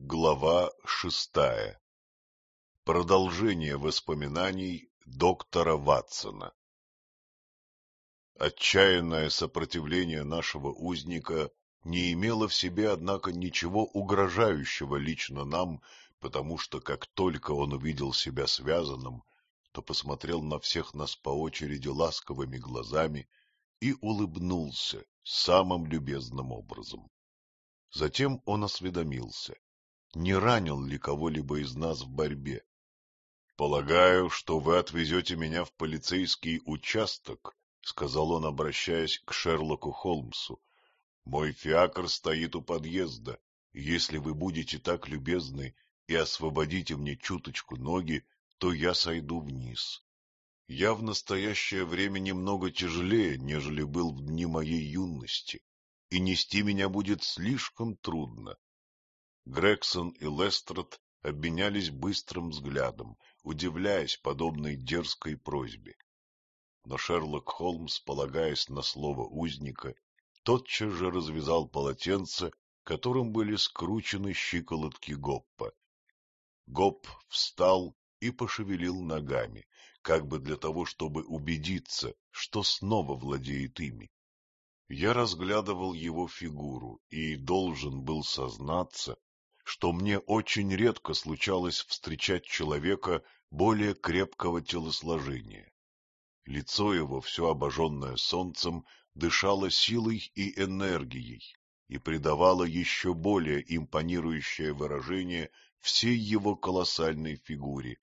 Глава шестая. Продолжение воспоминаний доктора Ватсона. Отчаянное сопротивление нашего узника не имело в себе, однако, ничего угрожающего лично нам, потому что как только он увидел себя связанным, то посмотрел на всех нас по очереди ласковыми глазами и улыбнулся самым любезным образом. Затем он осведомился, не ранил ли кого-либо из нас в борьбе. — Полагаю, что вы отвезете меня в полицейский участок, — сказал он, обращаясь к Шерлоку Холмсу. — Мой фиакр стоит у подъезда. Если вы будете так любезны и освободите мне чуточку ноги, то я сойду вниз. Я в настоящее время немного тяжелее, нежели был в дни моей юности, и нести меня будет слишком трудно. Грегсон и Лестрад обменялись быстрым взглядом, удивляясь подобной дерзкой просьбе. Но Шерлок Холмс, полагаясь на слово узника, тотчас же развязал полотенце, которым были скручены щиколотки Гоппа. Гоп встал и пошевелил ногами, как бы для того, чтобы убедиться, что снова владеет ими. Я разглядывал его фигуру и должен был сознаться, что мне очень редко случалось встречать человека более крепкого телосложения. Лицо его, все обожженное солнцем, дышало силой и энергией и придавало еще более импонирующее выражение всей его колоссальной фигуре.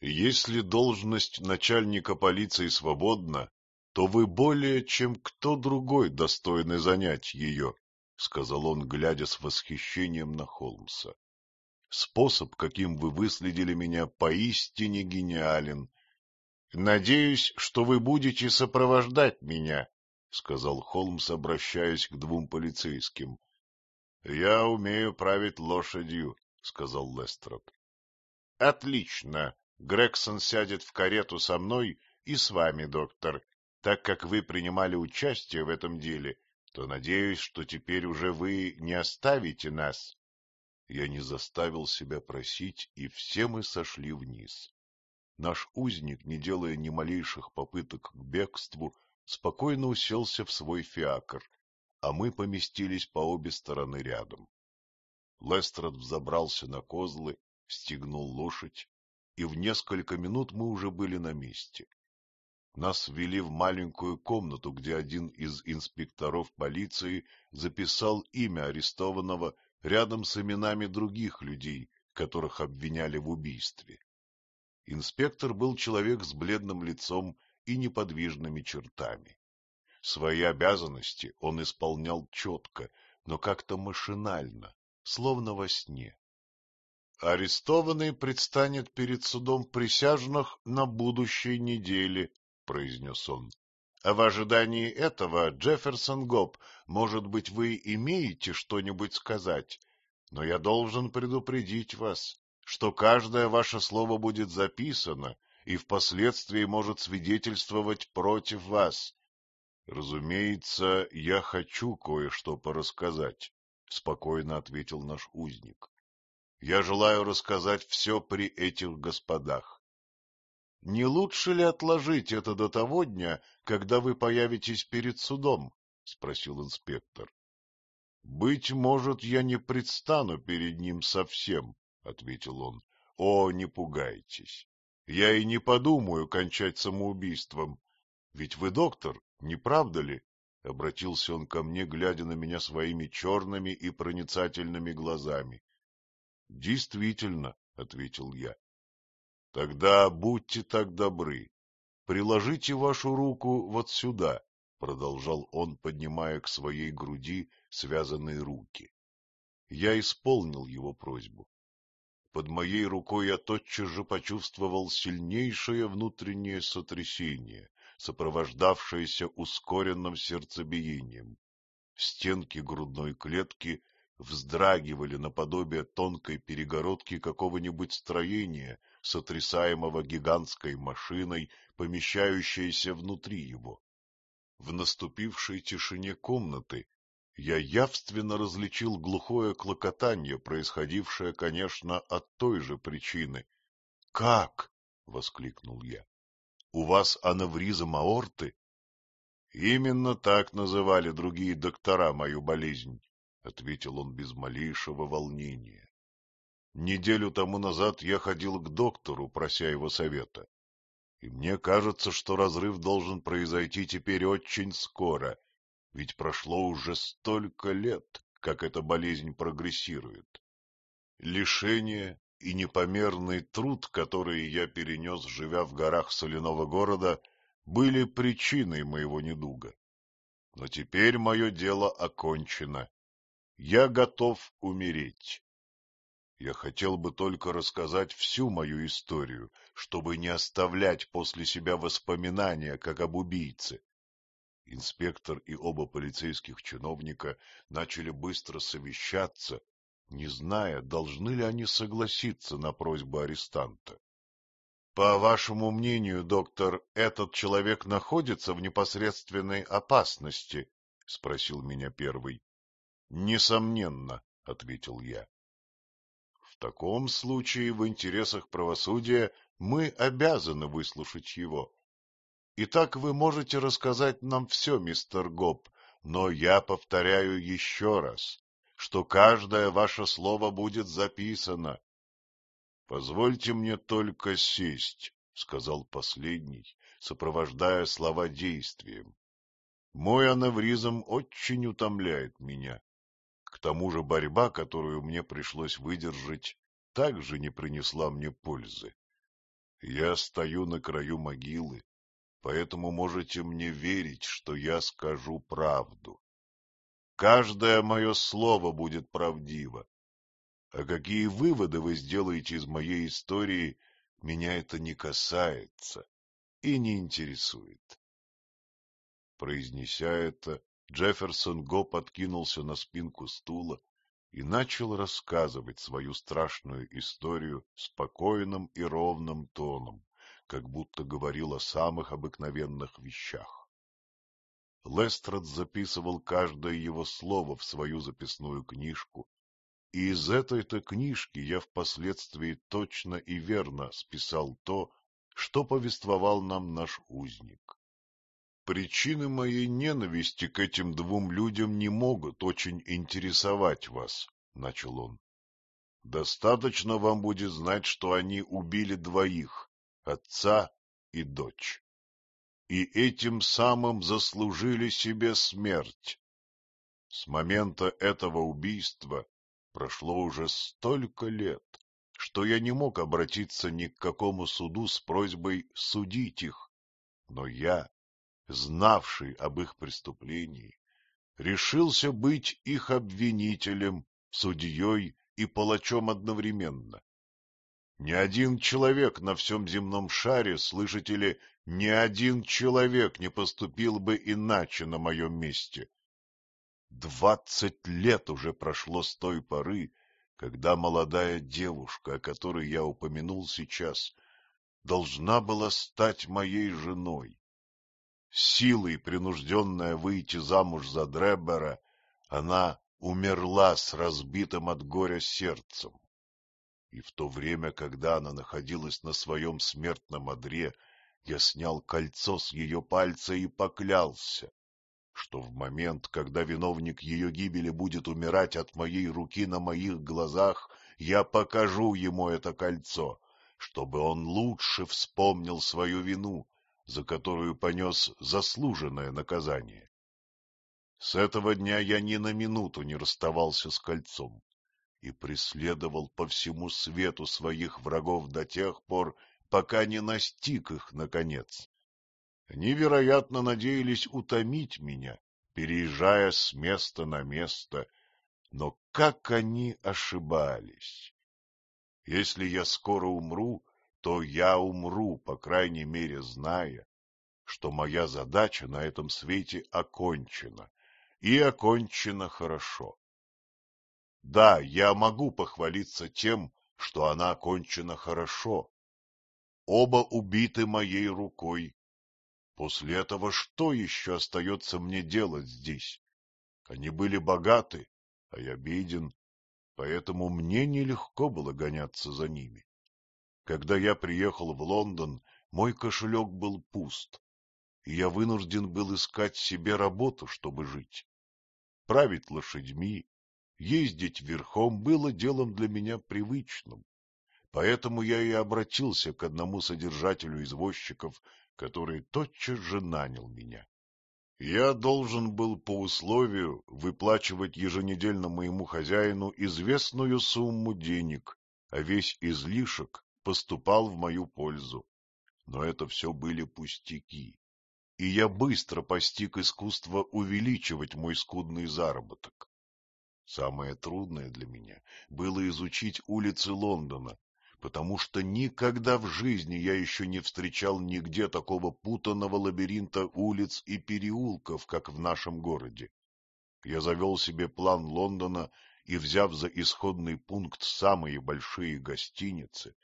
Если должность начальника полиции свободна, то вы более, чем кто другой достойны занять ее, — сказал он, глядя с восхищением на Холмса. — Способ, каким вы выследили меня, поистине гениален. — Надеюсь, что вы будете сопровождать меня, — сказал Холмс, обращаясь к двум полицейским. — Я умею править лошадью, — сказал Лестрад. — Отлично. Грегсон сядет в карету со мной и с вами, доктор, так как вы принимали участие в этом деле, то надеюсь, что теперь уже вы не оставите нас. Я не заставил себя просить, и все мы сошли вниз. Наш узник, не делая ни малейших попыток к бегству, спокойно уселся в свой фиакр, а мы поместились по обе стороны рядом. Лестрад взобрался на козлы, стегнул лошадь, и в несколько минут мы уже были на месте. Нас ввели в маленькую комнату, где один из инспекторов полиции записал имя арестованного рядом с именами других людей, которых обвиняли в убийстве. Инспектор был человек с бледным лицом и неподвижными чертами. Свои обязанности он исполнял четко, но как-то машинально, словно во сне. Арестованный предстанет перед судом присяжных на будущей неделе, — произнес он. — А в ожидании этого, Джефферсон Гоб, может быть, вы имеете что-нибудь сказать, но я должен предупредить вас, что каждое ваше слово будет записано и впоследствии может свидетельствовать против вас. — Разумеется, я хочу кое-что порассказать, — спокойно ответил наш узник. — Я желаю рассказать все при этих господах. — Не лучше ли отложить это до того дня, когда вы появитесь перед судом? — спросил инспектор. — Быть может, я не предстану перед ним совсем, — ответил он. — О, не пугайтесь. Я и не подумаю кончать самоубийством. Ведь вы доктор, не правда ли? — обратился он ко мне, глядя на меня своими черными и проницательными глазами. — Действительно, — ответил я. — Тогда будьте так добры, приложите вашу руку вот сюда, — продолжал он, поднимая к своей груди связанные руки. Я исполнил его просьбу. Под моей рукой я тотчас же почувствовал сильнейшее внутреннее сотрясение, сопровождавшееся ускоренным сердцебиением. Стенки грудной клетки вздрагивали наподобие тонкой перегородки какого-нибудь строения, сотрясаемого гигантской машиной, помещающейся внутри его. В наступившей тишине комнаты я явственно различил глухое клокотание, происходившее, конечно, от той же причины. — Как? — воскликнул я. — У вас анавризм аорты? — Именно так называли другие доктора мою болезнь, — ответил он без малейшего волнения. Неделю тому назад я ходил к доктору, прося его совета. И мне кажется, что разрыв должен произойти теперь очень скоро, ведь прошло уже столько лет, как эта болезнь прогрессирует. Лишение и непомерный труд, которые я перенес, живя в горах соляного города, были причиной моего недуга. Но теперь мое дело окончено. Я готов умереть. Я хотел бы только рассказать всю мою историю, чтобы не оставлять после себя воспоминания, как об убийце. Инспектор и оба полицейских чиновника начали быстро совещаться, не зная, должны ли они согласиться на просьбу арестанта. — По вашему мнению, доктор, этот человек находится в непосредственной опасности? — спросил меня первый. — Несомненно, — ответил я. — В таком случае в интересах правосудия мы обязаны выслушать его. Итак, вы можете рассказать нам все, мистер Гоб, но я повторяю еще раз, что каждое ваше слово будет записано. — Позвольте мне только сесть, — сказал последний, сопровождая слова действием. Мой аневризм очень утомляет меня. К тому же борьба, которую мне пришлось выдержать, также не принесла мне пользы. Я стою на краю могилы, поэтому можете мне верить, что я скажу правду. Каждое мое слово будет правдиво. А какие выводы вы сделаете из моей истории, меня это не касается и не интересует. Произнеся это, Джефферсон Го подкинулся на спинку стула и начал рассказывать свою страшную историю спокойным и ровным тоном, как будто говорил о самых обыкновенных вещах. Лестрад записывал каждое его слово в свою записную книжку, и из этой-то книжки я впоследствии точно и верно списал то, что повествовал нам наш узник. Причины моей ненависти к этим двум людям не могут очень интересовать вас, — начал он. Достаточно вам будет знать, что они убили двоих, отца и дочь. И этим самым заслужили себе смерть. С момента этого убийства прошло уже столько лет, что я не мог обратиться ни к какому суду с просьбой судить их, но я, знавший об их преступлении, решился быть их обвинителем, судьей и палачом одновременно. Ни один человек на всем земном шаре, слышите ли, ни один человек не поступил бы иначе на моем месте. Двадцать лет уже прошло с той поры, когда молодая девушка, о которой я упомянул сейчас, должна была стать моей женой. Силой принужденная выйти замуж за Дреббера, она умерла с разбитым от горя сердцем. И в то время, когда она находилась на своем смертном одре, я снял кольцо с ее пальца и поклялся, что в момент, когда виновник ее гибели будет умирать от моей руки на моих глазах, я покажу ему это кольцо, чтобы он лучше вспомнил свою вину, за которую понес заслуженное наказание. С этого дня я ни на минуту не расставался с кольцом и преследовал по всему свету своих врагов до тех пор, пока не настиг их, наконец. Они, вероятно, надеялись утомить меня, переезжая с места на место, но как они ошибались! Если я скоро умру, то я умру, по крайней мере, зная, что моя задача на этом свете окончена, и окончена хорошо. Да, я могу похвалиться тем, что она окончена хорошо. Оба убиты моей рукой. После этого что еще остается мне делать здесь? Они были богаты, а я беден, поэтому мне нелегко было гоняться за ними. Когда я приехал в Лондон, мой кошелек был пуст, и я вынужден был искать себе работу, чтобы жить. Править лошадьми, ездить верхом было делом для меня привычным, поэтому я и обратился к одному содержателю извозчиков, который тотчас же нанял меня. Я должен был по условию выплачивать еженедельно моему хозяину известную сумму денег, а весь излишек поступал в мою пользу. Но это все были пустяки, и я быстро постиг искусство увеличивать мой скудный заработок. Самое трудное для меня было изучить улицы Лондона, потому что никогда в жизни я еще не встречал нигде такого путанного лабиринта улиц и переулков, как в нашем городе. Я завел себе план Лондона и, взяв за исходный пункт самые большие гостиницы,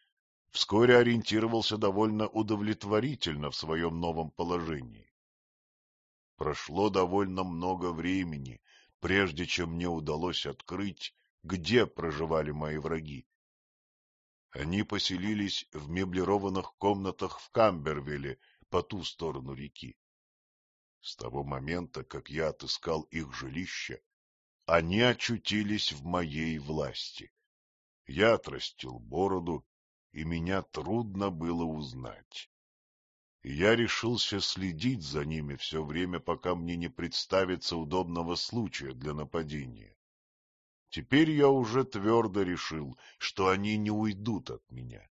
вскоре ориентировался довольно удовлетворительно в своем новом положении. Прошло довольно много времени, прежде чем мне удалось открыть, где проживали мои враги. Они поселились в меблированных комнатах в Камбервилле по ту сторону реки. С того момента, как я отыскал их жилище, они очутились в моей власти. Я отрастил бороду и меня трудно было узнать. я решился следить за ними все время, пока мне не представится удобного случая для нападения. Теперь я уже твердо решил, что они не уйдут от меня.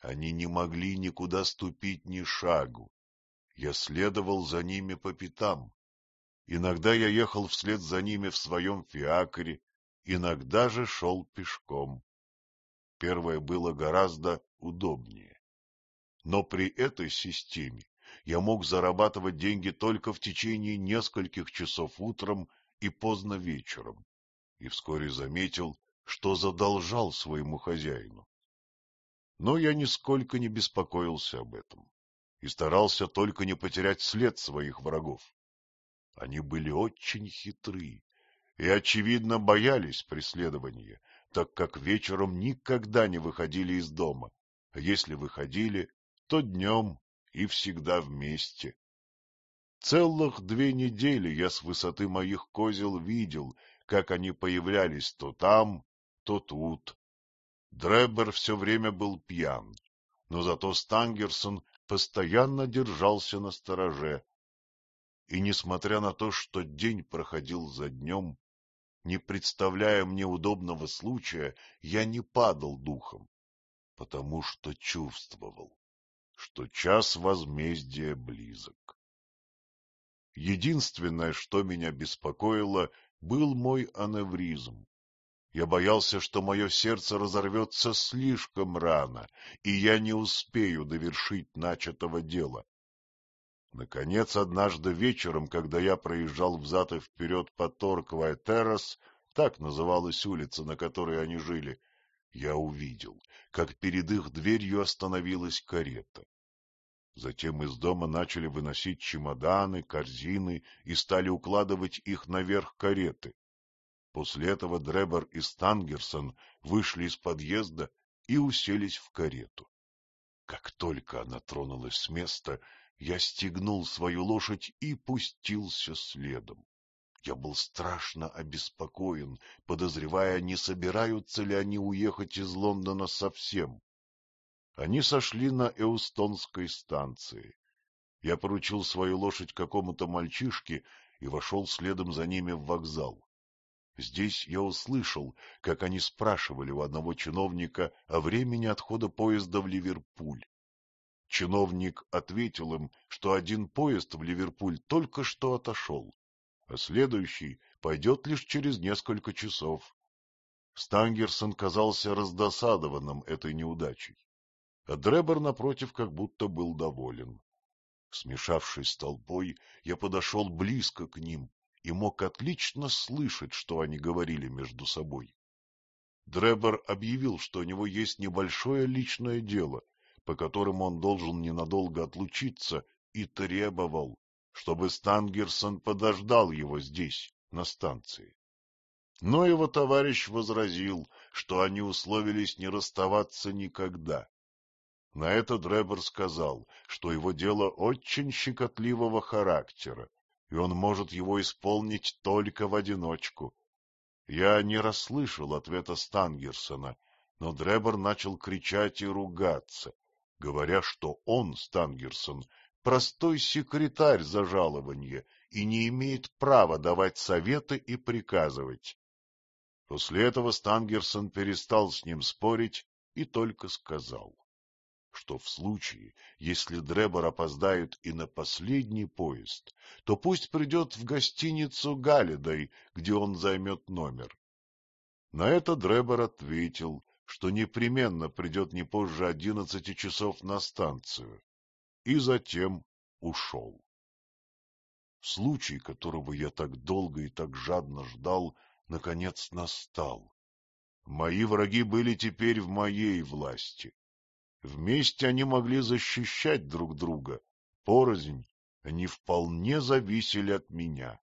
Они не могли никуда ступить ни шагу. Я следовал за ними по пятам. Иногда я ехал вслед за ними в своем фиакре, иногда же шел пешком первое было гораздо удобнее. Но при этой системе я мог зарабатывать деньги только в течение нескольких часов утром и поздно вечером, и вскоре заметил, что задолжал своему хозяину. Но я нисколько не беспокоился об этом и старался только не потерять след своих врагов. Они были очень хитры и, очевидно, боялись преследования, так как вечером никогда не выходили из дома, а если выходили, то днем и всегда вместе. Целых две недели я с высоты моих козел видел, как они появлялись то там, то тут. Дребер все время был пьян, но зато Стангерсон постоянно держался на стороже. И несмотря на то, что день проходил за днем, не представляя мне удобного случая, я не падал духом, потому что чувствовал, что час возмездия близок. Единственное, что меня беспокоило, был мой аневризм. Я боялся, что мое сердце разорвется слишком рано, и я не успею довершить начатого дела. Наконец, однажды вечером, когда я проезжал взад и вперед по Торквай террас, так называлась улица, на которой они жили, я увидел, как перед их дверью остановилась карета. Затем из дома начали выносить чемоданы, корзины и стали укладывать их наверх кареты. После этого Дребер и Стангерсон вышли из подъезда и уселись в карету. Как только она тронулась с места, я стегнул свою лошадь и пустился следом. Я был страшно обеспокоен, подозревая, не собираются ли они уехать из Лондона совсем. Они сошли на Эустонской станции. Я поручил свою лошадь какому-то мальчишке и вошел следом за ними в вокзал. Здесь я услышал, как они спрашивали у одного чиновника о времени отхода поезда в Ливерпуль. Чиновник ответил им, что один поезд в Ливерпуль только что отошел, а следующий пойдет лишь через несколько часов. Стангерсон казался раздосадованным этой неудачей, а Дребер, напротив, как будто был доволен. Смешавшись с толпой, я подошел близко к ним и мог отлично слышать, что они говорили между собой. Дребер объявил, что у него есть небольшое личное дело, по которым он должен ненадолго отлучиться, и требовал, чтобы Стангерсон подождал его здесь, на станции. Но его товарищ возразил, что они условились не расставаться никогда. На это Дребер сказал, что его дело очень щекотливого характера, и он может его исполнить только в одиночку. Я не расслышал ответа Стангерсона, но Дребер начал кричать и ругаться, говоря, что он, Стангерсон, простой секретарь за жалование и не имеет права давать советы и приказывать. После этого Стангерсон перестал с ним спорить и только сказал, что в случае, если Дребор опоздает и на последний поезд, то пусть придет в гостиницу Галидой, где он займет номер. На это Дребор ответил, что непременно придет не позже одиннадцати часов на станцию, и затем ушел. Случай, которого я так долго и так жадно ждал, наконец настал. Мои враги были теперь в моей власти. Вместе они могли защищать друг друга, порознь они вполне зависели от меня.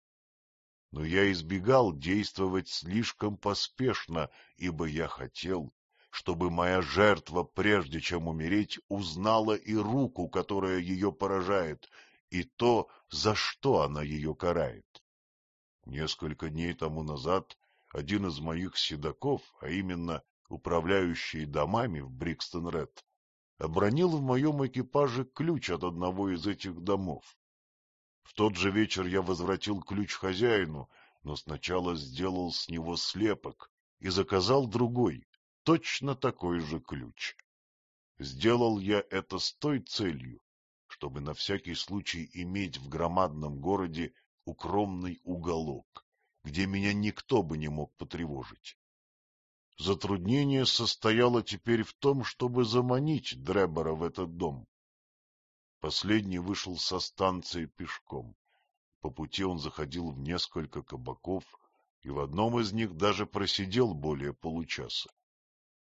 Но я избегал действовать слишком поспешно, ибо я хотел, чтобы моя жертва, прежде чем умереть, узнала и руку, которая ее поражает, и то, за что она ее карает. Несколько дней тому назад один из моих седаков, а именно управляющий домами в Брикстон-Ред, обронил в моем экипаже ключ от одного из этих домов. В тот же вечер я возвратил ключ хозяину, но сначала сделал с него слепок и заказал другой, точно такой же ключ. Сделал я это с той целью, чтобы на всякий случай иметь в громадном городе укромный уголок, где меня никто бы не мог потревожить. Затруднение состояло теперь в том, чтобы заманить Дребора в этот дом. Последний вышел со станции пешком. По пути он заходил в несколько кабаков, и в одном из них даже просидел более получаса.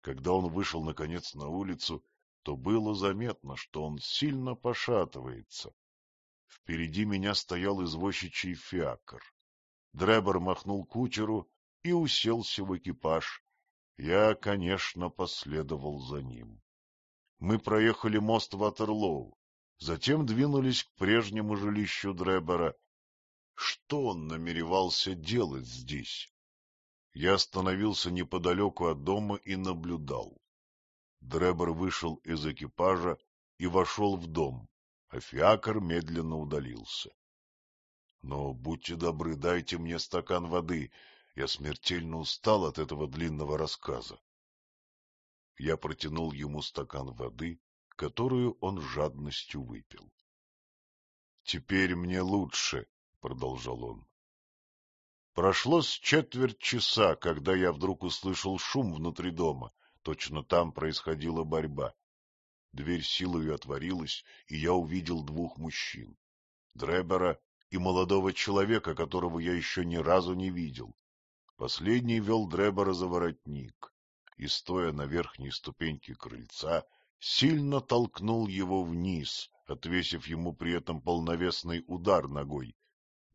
Когда он вышел, наконец, на улицу, то было заметно, что он сильно пошатывается. Впереди меня стоял извозчичий фиакр. Дребер махнул кучеру и уселся в экипаж. Я, конечно, последовал за ним. Мы проехали мост Ватерлоу, затем двинулись к прежнему жилищу Дребера. Что он намеревался делать здесь? Я остановился неподалеку от дома и наблюдал. Дребер вышел из экипажа и вошел в дом, а фиакр медленно удалился. — Но будьте добры, дайте мне стакан воды, я смертельно устал от этого длинного рассказа. Я протянул ему стакан воды, которую он жадностью выпил. — Теперь мне лучше, — продолжал он. Прошло с четверть часа, когда я вдруг услышал шум внутри дома — Точно там происходила борьба. Дверь силою отворилась, и я увидел двух мужчин. Дребера и молодого человека, которого я еще ни разу не видел. Последний вел Дребера за воротник и, стоя на верхней ступеньке крыльца, сильно толкнул его вниз, отвесив ему при этом полновесный удар ногой.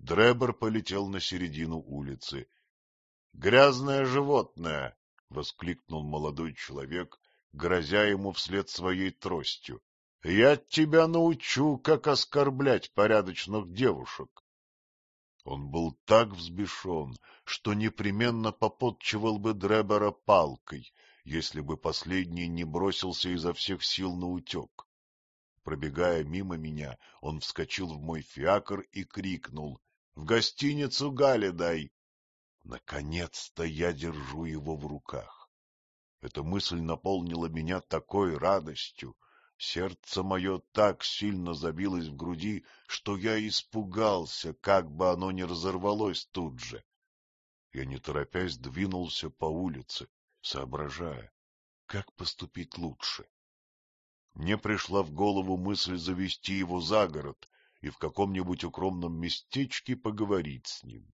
Дребер полетел на середину улицы. — Грязное животное! — воскликнул молодой человек, грозя ему вслед своей тростью. — Я тебя научу, как оскорблять порядочных девушек. Он был так взбешен, что непременно попотчевал бы Дребера палкой, если бы последний не бросился изо всех сил на утек. Пробегая мимо меня, он вскочил в мой фиакр и крикнул — В гостиницу Гали дай! Наконец-то я держу его в руках. Эта мысль наполнила меня такой радостью, сердце мое так сильно забилось в груди, что я испугался, как бы оно не разорвалось тут же. Я, не торопясь, двинулся по улице, соображая, как поступить лучше. Мне пришла в голову мысль завести его за город и в каком-нибудь укромном местечке поговорить с ним.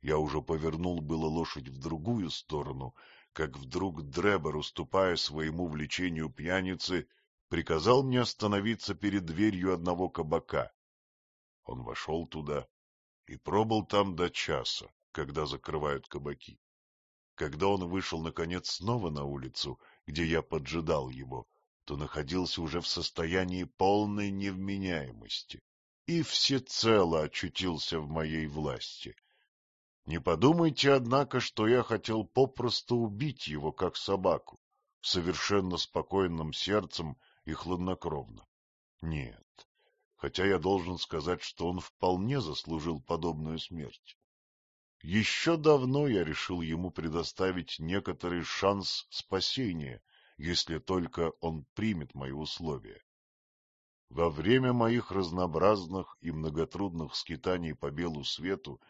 Я уже повернул было лошадь в другую сторону, как вдруг Дребер, уступая своему влечению пьяницы, приказал мне остановиться перед дверью одного кабака. Он вошел туда и пробыл там до часа, когда закрывают кабаки. Когда он вышел, наконец, снова на улицу, где я поджидал его, то находился уже в состоянии полной невменяемости и всецело очутился в моей власти. Не подумайте, однако, что я хотел попросту убить его, как собаку, совершенно спокойным сердцем и хладнокровно. Нет, хотя я должен сказать, что он вполне заслужил подобную смерть. Еще давно я решил ему предоставить некоторый шанс спасения, если только он примет мои условия. Во время моих разнообразных и многотрудных скитаний по белу свету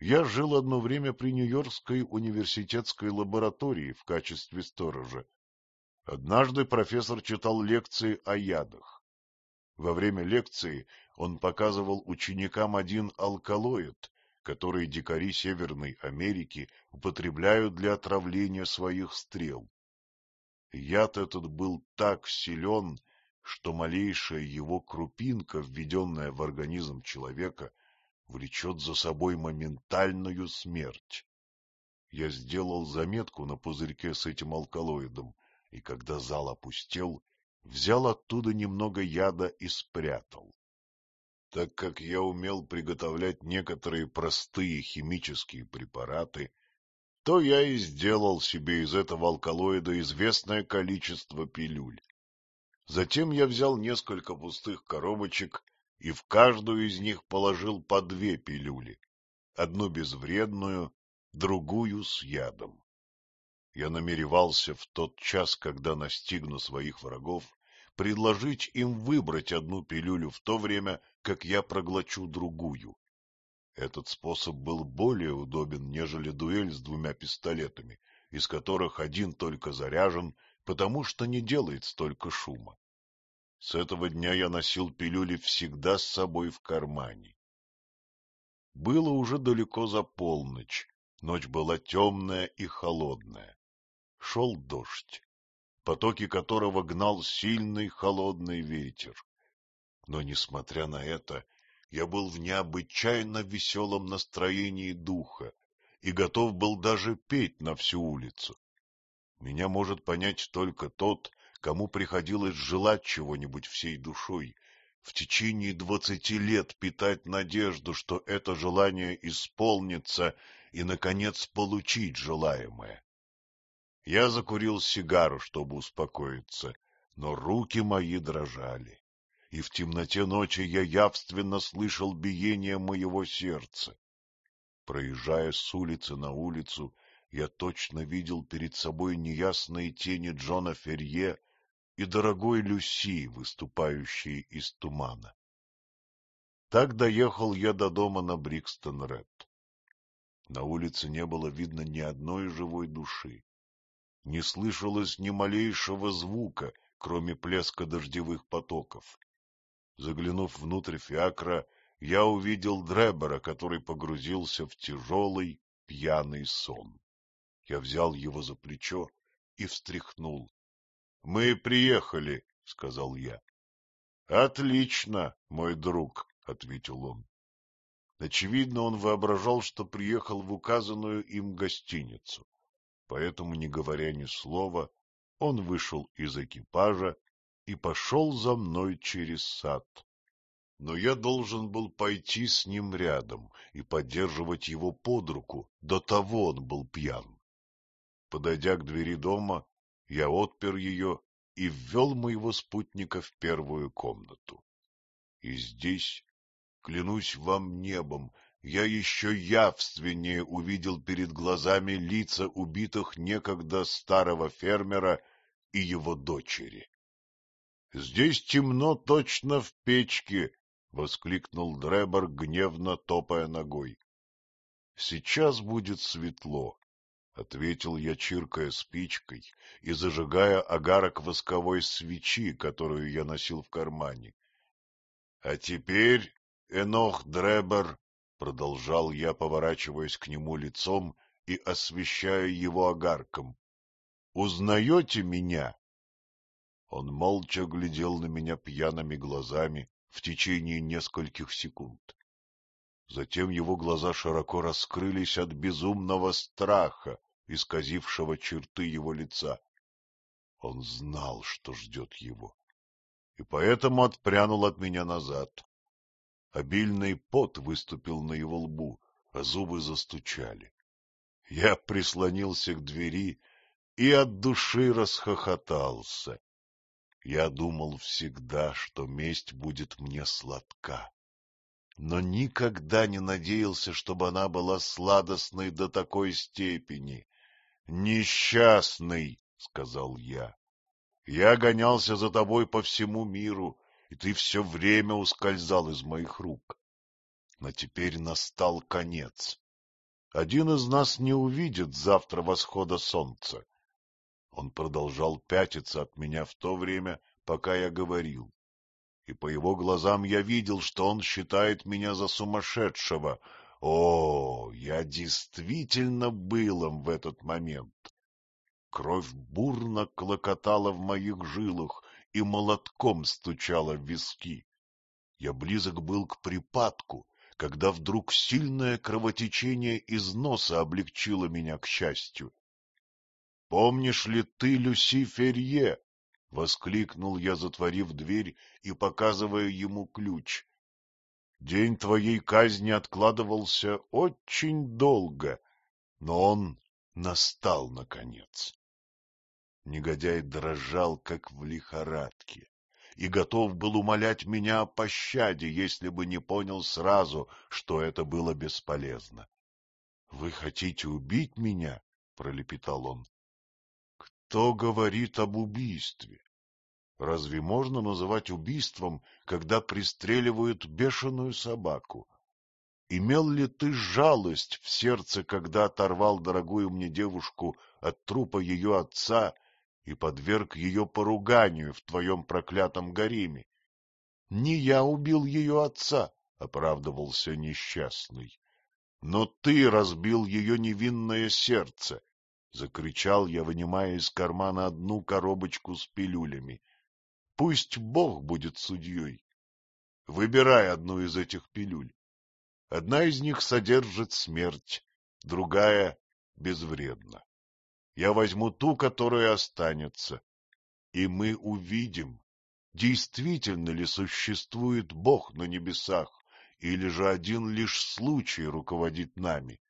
я жил одно время при Нью-Йоркской университетской лаборатории в качестве сторожа. Однажды профессор читал лекции о ядах. Во время лекции он показывал ученикам один алкалоид, который дикари Северной Америки употребляют для отравления своих стрел. Яд этот был так силен, что малейшая его крупинка, введенная в организм человека, влечет за собой моментальную смерть. Я сделал заметку на пузырьке с этим алкалоидом, и когда зал опустел, взял оттуда немного яда и спрятал. Так как я умел приготовлять некоторые простые химические препараты, то я и сделал себе из этого алкалоида известное количество пилюль. Затем я взял несколько пустых коробочек и в каждую из них положил по две пилюли, одну безвредную, другую с ядом. Я намеревался в тот час, когда настигну своих врагов, предложить им выбрать одну пилюлю в то время, как я проглочу другую. Этот способ был более удобен, нежели дуэль с двумя пистолетами, из которых один только заряжен, потому что не делает столько шума. С этого дня я носил пилюли всегда с собой в кармане. Было уже далеко за полночь, ночь была темная и холодная. Шел дождь потоки которого гнал сильный холодный ветер. Но, несмотря на это, я был в необычайно веселом настроении духа и готов был даже петь на всю улицу. Меня может понять только тот, кому приходилось желать чего-нибудь всей душой, в течение двадцати лет питать надежду, что это желание исполнится и, наконец, получить желаемое. Я закурил сигару, чтобы успокоиться, но руки мои дрожали, и в темноте ночи я явственно слышал биение моего сердца. Проезжая с улицы на улицу, я точно видел перед собой неясные тени Джона Ферье и дорогой Люси, выступающие из тумана. Так доехал я до дома на Брикстон-Ред. На улице не было видно ни одной живой души не слышалось ни малейшего звука, кроме плеска дождевых потоков. Заглянув внутрь фиакра, я увидел Дребера, который погрузился в тяжелый пьяный сон. Я взял его за плечо и встряхнул. — Мы приехали, — сказал я. — Отлично, мой друг, — ответил он. Очевидно, он воображал, что приехал в указанную им гостиницу. Поэтому, не говоря ни слова, он вышел из экипажа и пошел за мной через сад. Но я должен был пойти с ним рядом и поддерживать его под руку, до того он был пьян. Подойдя к двери дома, я отпер ее и ввел моего спутника в первую комнату. И здесь, клянусь вам небом, я еще явственнее увидел перед глазами лица убитых некогда старого фермера и его дочери. — Здесь темно точно в печке! — воскликнул Дребор, гневно топая ногой. — Сейчас будет светло, — ответил я, чиркая спичкой и зажигая огарок восковой свечи, которую я носил в кармане. — А теперь, Энох Дребер, Продолжал я, поворачиваясь к нему лицом и освещая его огарком. — Узнаете меня? Он молча глядел на меня пьяными глазами в течение нескольких секунд. Затем его глаза широко раскрылись от безумного страха, исказившего черты его лица. Он знал, что ждет его, и поэтому отпрянул от меня назад. Обильный пот выступил на его лбу, а зубы застучали. Я прислонился к двери и от души расхохотался. Я думал всегда, что месть будет мне сладка, но никогда не надеялся, чтобы она была сладостной до такой степени. «Несчастный!» — сказал я. «Я гонялся за тобой по всему миру, и ты все время ускользал из моих рук. Но теперь настал конец. Один из нас не увидит завтра восхода солнца. Он продолжал пятиться от меня в то время, пока я говорил. И по его глазам я видел, что он считает меня за сумасшедшего. О, я действительно был им в этот момент. Кровь бурно клокотала в моих жилах и молотком стучала в виски. Я близок был к припадку, когда вдруг сильное кровотечение из носа облегчило меня к счастью. — Помнишь ли ты Люси Ферье? — воскликнул я, затворив дверь и показывая ему ключ. — День твоей казни откладывался очень долго, но он настал наконец. Негодяй дрожал, как в лихорадке и готов был умолять меня о пощаде, если бы не понял сразу, что это было бесполезно. — Вы хотите убить меня? — пролепетал он. — Кто говорит об убийстве? Разве можно называть убийством, когда пристреливают бешеную собаку? Имел ли ты жалость в сердце, когда оторвал дорогую мне девушку от трупа ее отца и подверг ее поруганию в твоем проклятом гареме. Не я убил ее отца, — оправдывался несчастный. Но ты разбил ее невинное сердце, — закричал я, вынимая из кармана одну коробочку с пилюлями. Пусть Бог будет судьей. Выбирай одну из этих пилюль. Одна из них содержит смерть, другая — безвредна. Я возьму ту, которая останется, и мы увидим, действительно ли существует Бог на небесах, или же один лишь случай руководит нами.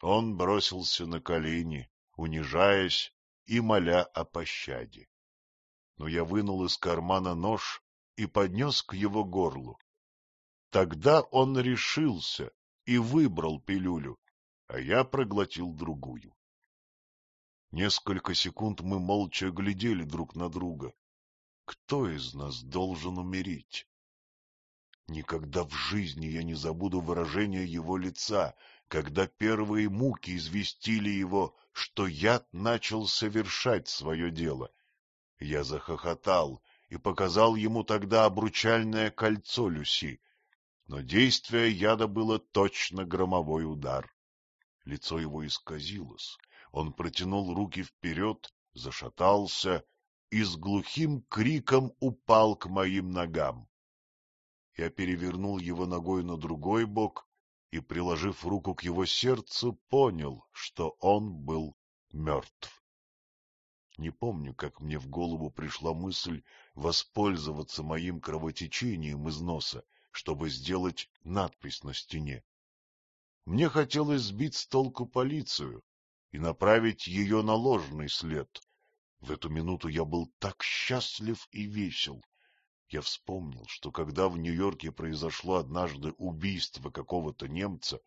Он бросился на колени, унижаясь и моля о пощаде. Но я вынул из кармана нож и поднес к его горлу. Тогда он решился и выбрал пилюлю, а я проглотил другую. Несколько секунд мы молча глядели друг на друга. Кто из нас должен умереть? Никогда в жизни я не забуду выражение его лица, когда первые муки известили его, что яд начал совершать свое дело. Я захохотал и показал ему тогда обручальное кольцо Люси, но действие яда было точно громовой удар. Лицо его исказилось, он протянул руки вперед, зашатался и с глухим криком упал к моим ногам. Я перевернул его ногой на другой бок и, приложив руку к его сердцу, понял, что он был мертв. Не помню, как мне в голову пришла мысль воспользоваться моим кровотечением из носа, чтобы сделать надпись на стене. Мне хотелось сбить с толку полицию, и направить ее на ложный след. В эту минуту я был так счастлив и весел. Я вспомнил, что когда в Нью-Йорке произошло однажды убийство какого-то немца,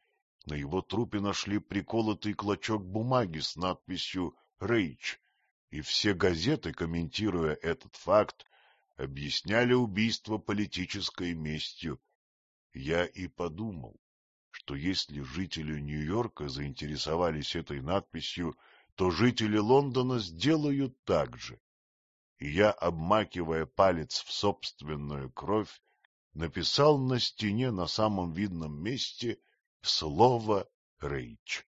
на его трупе нашли приколотый клочок бумаги с надписью «Рейч», и все газеты, комментируя этот факт, объясняли убийство политической местью. Я и подумал, что если жители Нью-Йорка заинтересовались этой надписью, то жители Лондона сделают так же. И я, обмакивая палец в собственную кровь, написал на стене на самом видном месте слово «Рейч».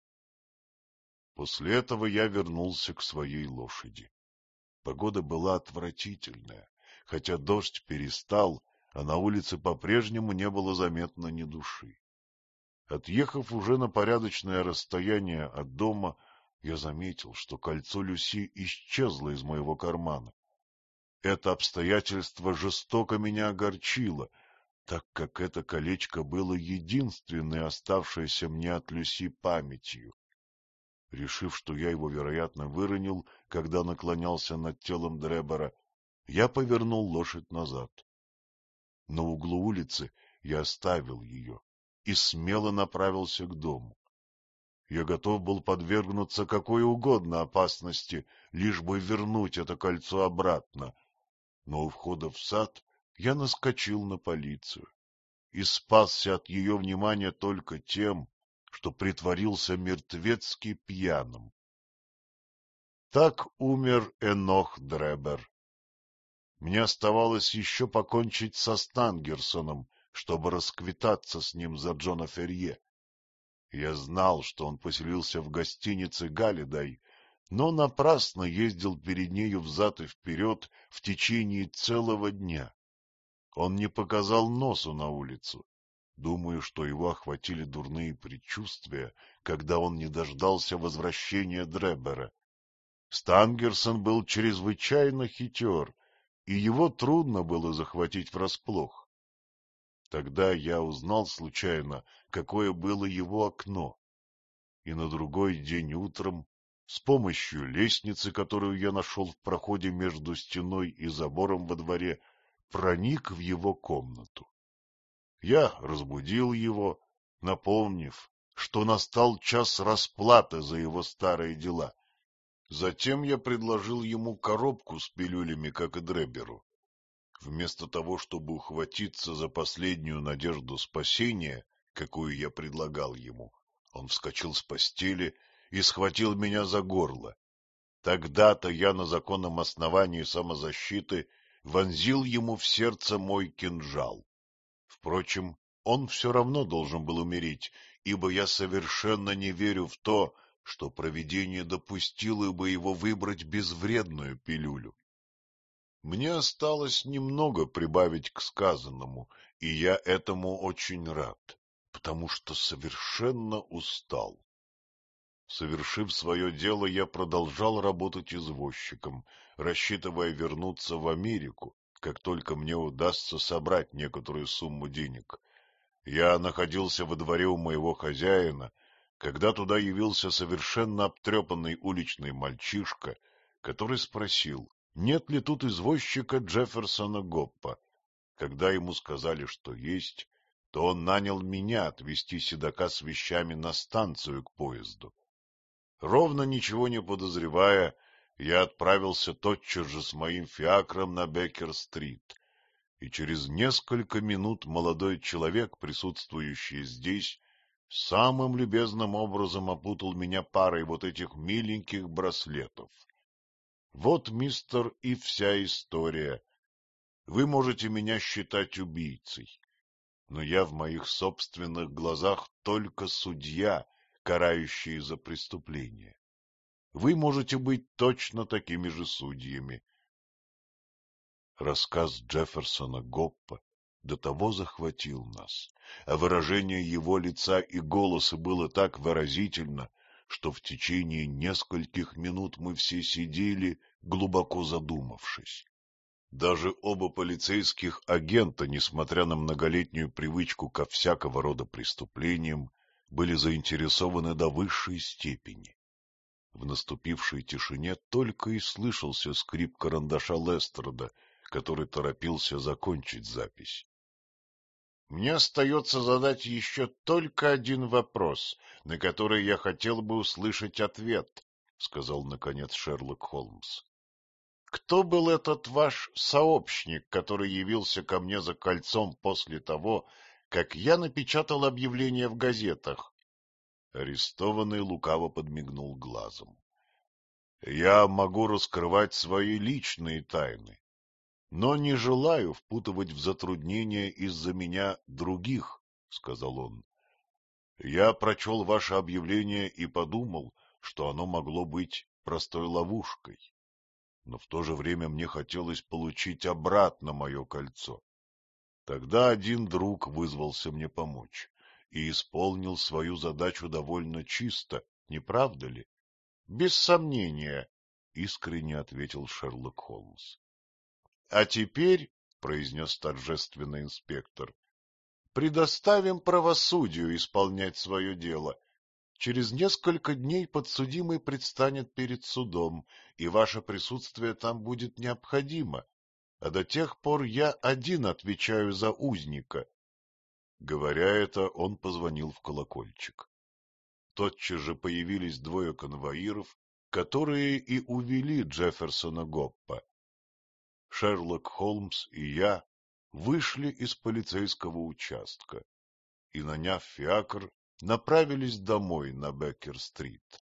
После этого я вернулся к своей лошади. Погода была отвратительная, хотя дождь перестал, а на улице по-прежнему не было заметно ни души. Отъехав уже на порядочное расстояние от дома, я заметил, что кольцо Люси исчезло из моего кармана. Это обстоятельство жестоко меня огорчило, так как это колечко было единственной оставшейся мне от Люси памятью. Решив, что я его, вероятно, выронил, когда наклонялся над телом Дребора, я повернул лошадь назад. На углу улицы я оставил ее и смело направился к дому. Я готов был подвергнуться какой угодно опасности, лишь бы вернуть это кольцо обратно. Но у входа в сад я наскочил на полицию и спасся от ее внимания только тем, что притворился мертвецки пьяным. Так умер Энох Дребер. Мне оставалось еще покончить со Стангерсоном, чтобы расквитаться с ним за Джона Ферье. Я знал, что он поселился в гостинице Галидай, но напрасно ездил перед нею взад и вперед в течение целого дня. Он не показал носу на улицу. Думаю, что его охватили дурные предчувствия, когда он не дождался возвращения Дребера. Стангерсон был чрезвычайно хитер, и его трудно было захватить врасплох. Тогда я узнал случайно, какое было его окно, и на другой день утром с помощью лестницы, которую я нашел в проходе между стеной и забором во дворе, проник в его комнату. Я разбудил его, напомнив, что настал час расплаты за его старые дела. Затем я предложил ему коробку с пилюлями, как и Дреберу. Вместо того, чтобы ухватиться за последнюю надежду спасения, какую я предлагал ему, он вскочил с постели и схватил меня за горло. Тогда-то я на законном основании самозащиты вонзил ему в сердце мой кинжал. Впрочем, он все равно должен был умереть, ибо я совершенно не верю в то, что провидение допустило бы его выбрать безвредную пилюлю. Мне осталось немного прибавить к сказанному, и я этому очень рад, потому что совершенно устал. Совершив свое дело, я продолжал работать извозчиком, рассчитывая вернуться в Америку, как только мне удастся собрать некоторую сумму денег. Я находился во дворе у моего хозяина, когда туда явился совершенно обтрепанный уличный мальчишка, который спросил, нет ли тут извозчика Джефферсона Гоппа. Когда ему сказали, что есть, то он нанял меня отвезти седока с вещами на станцию к поезду. Ровно ничего не подозревая, я отправился тотчас же с моим фиакром на Беккер-стрит, и через несколько минут молодой человек, присутствующий здесь, самым любезным образом опутал меня парой вот этих миленьких браслетов. Вот, мистер, и вся история. Вы можете меня считать убийцей, но я в моих собственных глазах только судья, карающие за преступление. Вы можете быть точно такими же судьями. Рассказ Джефферсона Гоппа до того захватил нас, а выражение его лица и голоса было так выразительно, что в течение нескольких минут мы все сидели, глубоко задумавшись. Даже оба полицейских агента, несмотря на многолетнюю привычку ко всякого рода преступлениям, были заинтересованы до высшей степени. В наступившей тишине только и слышался скрип карандаша Лестерда, который торопился закончить запись. — Мне остается задать еще только один вопрос, на который я хотел бы услышать ответ, — сказал, наконец, Шерлок Холмс. — Кто был этот ваш сообщник, который явился ко мне за кольцом после того, как я напечатал объявление в газетах. Арестованный лукаво подмигнул глазом. — Я могу раскрывать свои личные тайны, но не желаю впутывать в затруднения из-за меня других, — сказал он. Я прочел ваше объявление и подумал, что оно могло быть простой ловушкой. Но в то же время мне хотелось получить обратно мое кольцо. Тогда один друг вызвался мне помочь, и исполнил свою задачу довольно чисто, не правда ли? — Без сомнения, — искренне ответил Шерлок Холмс. — А теперь, — произнес торжественный инспектор, — предоставим правосудию исполнять свое дело. Через несколько дней подсудимый предстанет перед судом, и ваше присутствие там будет необходимо, а до тех пор я один отвечаю за узника. Говоря это, он позвонил в колокольчик. Тотчас же появились двое конвоиров, которые и увели Джефферсона Гоппа. Шерлок Холмс и я вышли из полицейского участка и, наняв фиакр, направились домой на Беккер-стрит.